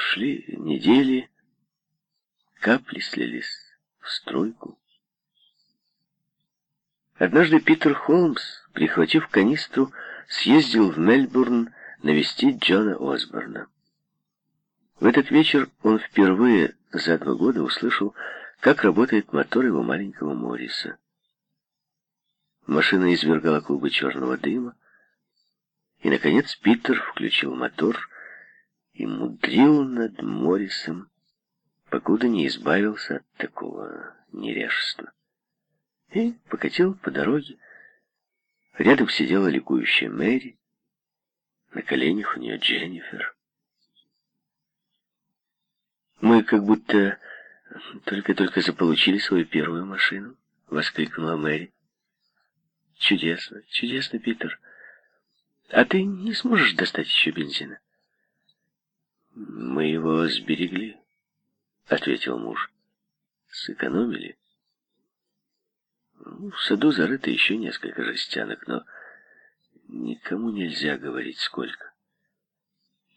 Шли недели, капли слились в струйку. Однажды Питер Холмс, прихватив канистру, съездил в Мельбурн навестить Джона Осборна. В этот вечер он впервые за два года услышал, как работает мотор его маленького Морриса. Машина извергала клубы черного дыма, и, наконец, Питер включил мотор и мудрил над Моррисом, покуда не избавился от такого неряшества. И покатил по дороге. Рядом сидела ликующая Мэри, на коленях у нее Дженнифер. Мы как будто только-только заполучили свою первую машину, воскликнула Мэри. Чудесно, чудесно, Питер. А ты не сможешь достать еще бензина? Мы его сберегли, ответил муж. Сэкономили. Ну, в саду зарыто еще несколько жестянок, но никому нельзя говорить сколько.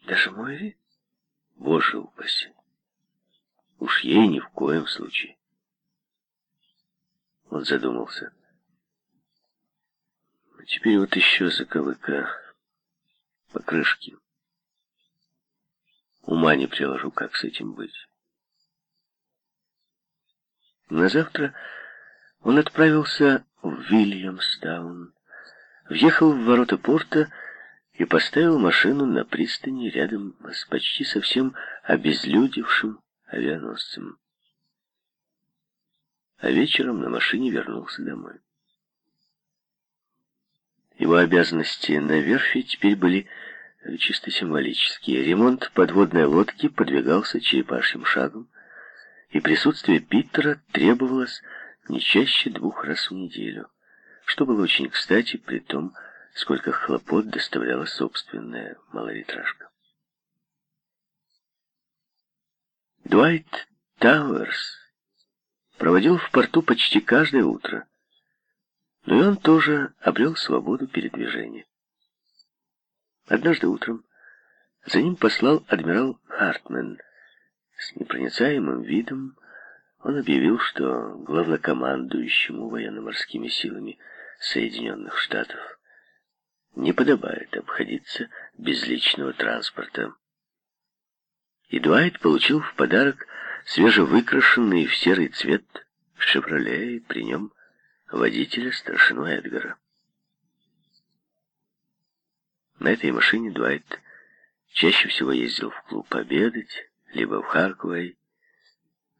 Даже Мэри? Боже упаси. Уж ей ни в коем случае. Он задумался. А теперь вот еще заковыка покрышки. Ума не приложу, как с этим быть. На завтра он отправился в Вильямстаун, въехал в ворота порта и поставил машину на пристани рядом с почти совсем обезлюдевшим авианосцем. А вечером на машине вернулся домой. Его обязанности на верфи теперь были чисто символические. Ремонт подводной лодки подвигался черепашьим шагом, и присутствие Питера требовалось не чаще двух раз в неделю, что было очень кстати при том, сколько хлопот доставляла собственная малолитражка. Дуайт Тауэрс проводил в порту почти каждое утро, но и он тоже обрел свободу передвижения. Однажды утром за ним послал адмирал Хартман. С непроницаемым видом он объявил, что главнокомандующему военно-морскими силами Соединенных Штатов не подобает обходиться без личного транспорта и Дуайт получил в подарок свежевыкрашенный в серый цвет «Шевроле» и при нем водителя старшину Эдгара. На этой машине Дуайт чаще всего ездил в клуб обедать, либо в Харквей,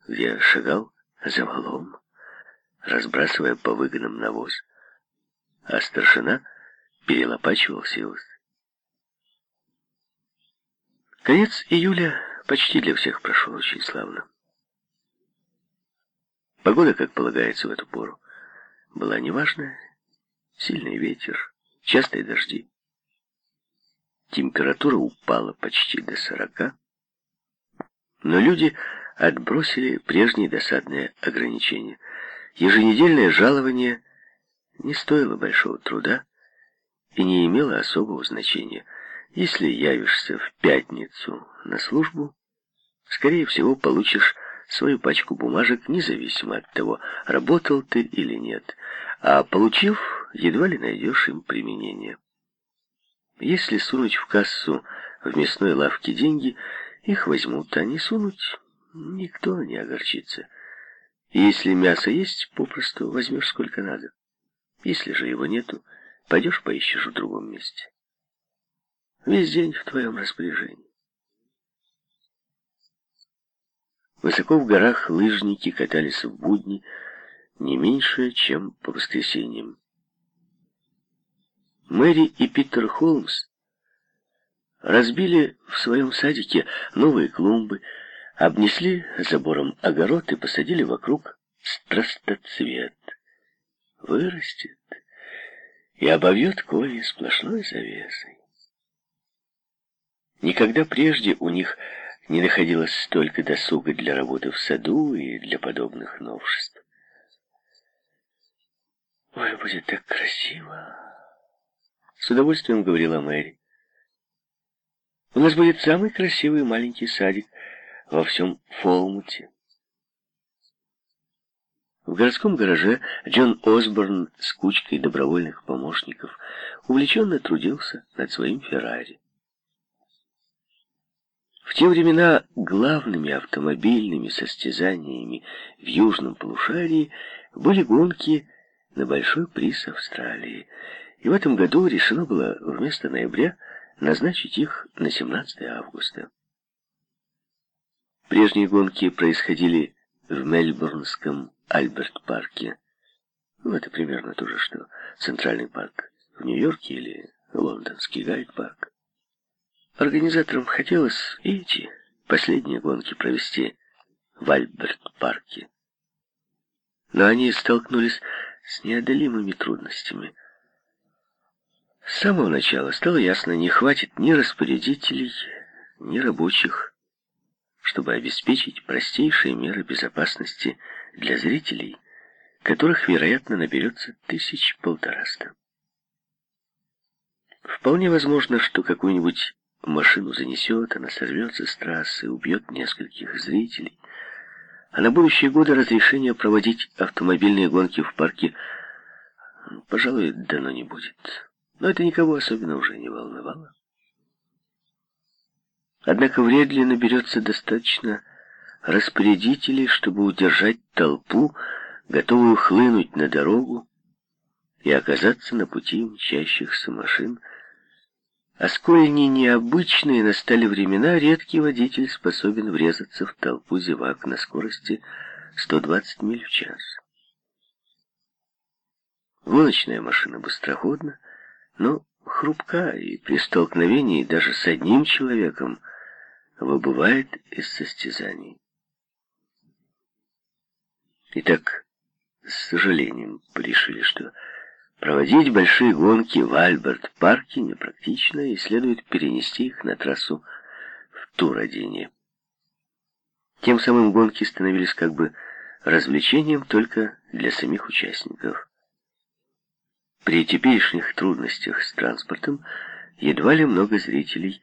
где шагал за валом, разбрасывая по выгонам навоз, а старшина перелопачивал силос. Конец июля почти для всех прошел очень славно. Погода, как полагается в эту пору, была неважная. Сильный ветер, частые дожди. Температура упала почти до сорока. Но люди отбросили прежние досадные ограничения. Еженедельное жалование не стоило большого труда и не имело особого значения. Если явишься в пятницу на службу, скорее всего, получишь свою пачку бумажек, независимо от того, работал ты или нет, а получив, едва ли найдешь им применение. Если сунуть в кассу в мясной лавке деньги, их возьмут, а не сунуть, никто не огорчится. Если мясо есть, попросту возьмешь сколько надо. Если же его нету, пойдешь поищешь в другом месте. Весь день в твоем распоряжении. Высоко в горах лыжники катались в будни не меньше, чем по воскресеньям. Мэри и Питер Холмс разбили в своем садике новые клумбы, обнесли забором огород и посадили вокруг страстоцвет. Вырастет и обовьет коли сплошной завесой. Никогда прежде у них не находилось столько досуга для работы в саду и для подобных новшеств. «Ой, будет так красиво!» С удовольствием говорила Мэри. «У нас будет самый красивый маленький садик во всем Фолмуте. В городском гараже Джон Осборн с кучкой добровольных помощников увлеченно трудился над своим Феррари. В те времена главными автомобильными состязаниями в южном полушарии были гонки на большой приз Австралии, и в этом году решено было вместо ноября назначить их на 17 августа. Прежние гонки происходили в Мельбурнском Альберт-парке. Ну, это примерно то же, что Центральный парк в Нью-Йорке или Лондонский Гайд-парк. Организаторам хотелось и эти последние гонки провести в Альберт-парке. Но они столкнулись с неодолимыми трудностями. С самого начала стало ясно, не хватит ни распорядителей, ни рабочих, чтобы обеспечить простейшие меры безопасности для зрителей, которых, вероятно, наберется тысяч полтораста. Вполне возможно, что какую-нибудь машину занесет, она сорвется с трассы, убьет нескольких зрителей, а на будущие годы разрешение проводить автомобильные гонки в парке, пожалуй, дано не будет. Но это никого особенно уже не волновало. Однако вряд ли наберется достаточно распорядителей, чтобы удержать толпу, готовую хлынуть на дорогу и оказаться на пути мчащихся машин. А сколь ни необычные настали времена, редкий водитель способен врезаться в толпу зевак на скорости 120 миль в час. Гоночная машина быстроходна, но хрупка, и при столкновении даже с одним человеком выбывает из состязаний. Итак, с сожалением решили, что проводить большие гонки в Альберт-парке непрактично, и следует перенести их на трассу в Турадине. Тем самым гонки становились как бы развлечением только для самих участников. При теперешних трудностях с транспортом едва ли много зрителей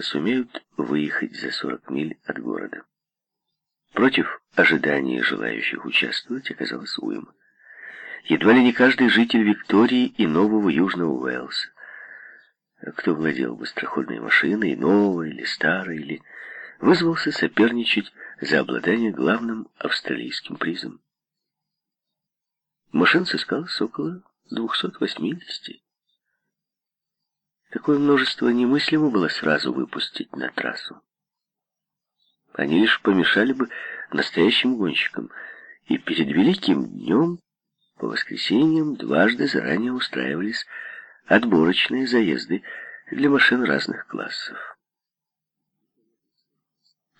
сумеют выехать за 40 миль от города. Против ожиданий желающих участвовать оказалось уйма. Едва ли не каждый житель Виктории и Нового Южного Уэльса, кто владел быстроходной машиной, новой или старой, или вызвался соперничать за обладание главным австралийским призом. Машин сыскалось около 280. Такое множество немыслимо было сразу выпустить на трассу. Они лишь помешали бы настоящим гонщикам, и перед Великим днем по воскресеньям дважды заранее устраивались отборочные заезды для машин разных классов.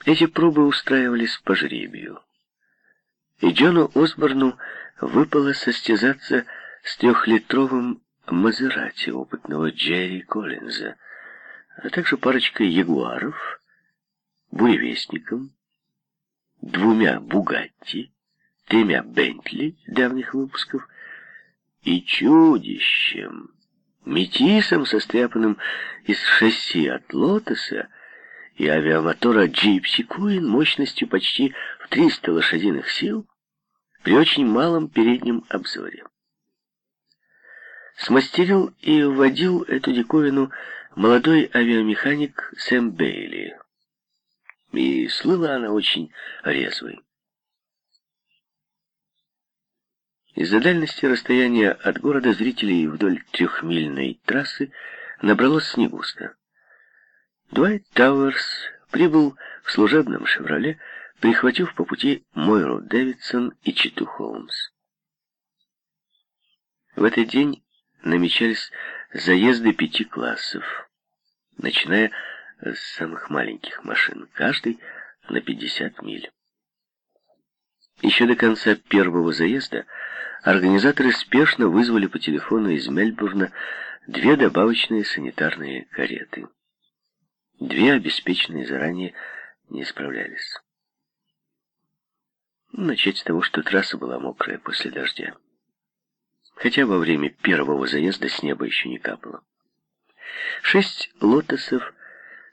Эти пробы устраивались по жребию, и Джону Осборну выпало состязаться с трехлитровым Мазерати опытного Джерри Коллинза, а также парочкой ягуаров, буревестником, двумя Бугатти, тремя Бентли давних выпусков и чудищем, метисом, состряпанным из шасси от Лотоса и авиамотора Джипси Куин мощностью почти в 300 лошадиных сил при очень малом переднем обзоре. Смастерил и вводил эту диковину молодой авиамеханик Сэм Бейли. И слыла она очень резвой. Из-за дальности расстояния от города зрителей вдоль трехмильной трассы набралось снегусто. Дуайт Тауэрс прибыл в служебном «Шевроле», прихватив по пути Мойру Дэвидсон и Читу Холмс. В этот день намечались заезды пяти классов, начиная с самых маленьких машин, каждый на 50 миль. Еще до конца первого заезда организаторы спешно вызвали по телефону из Мельбурна две добавочные санитарные кареты. Две обеспеченные заранее не справлялись. Начать с того, что трасса была мокрая после дождя хотя во время первого заезда с неба еще не капало. Шесть лотосов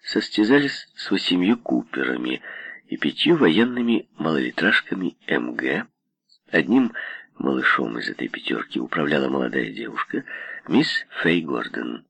состязались с восемью куперами, и пятью военными малолитражками МГ. Одним малышом из этой пятерки управляла молодая девушка, мисс Фэй Гордон.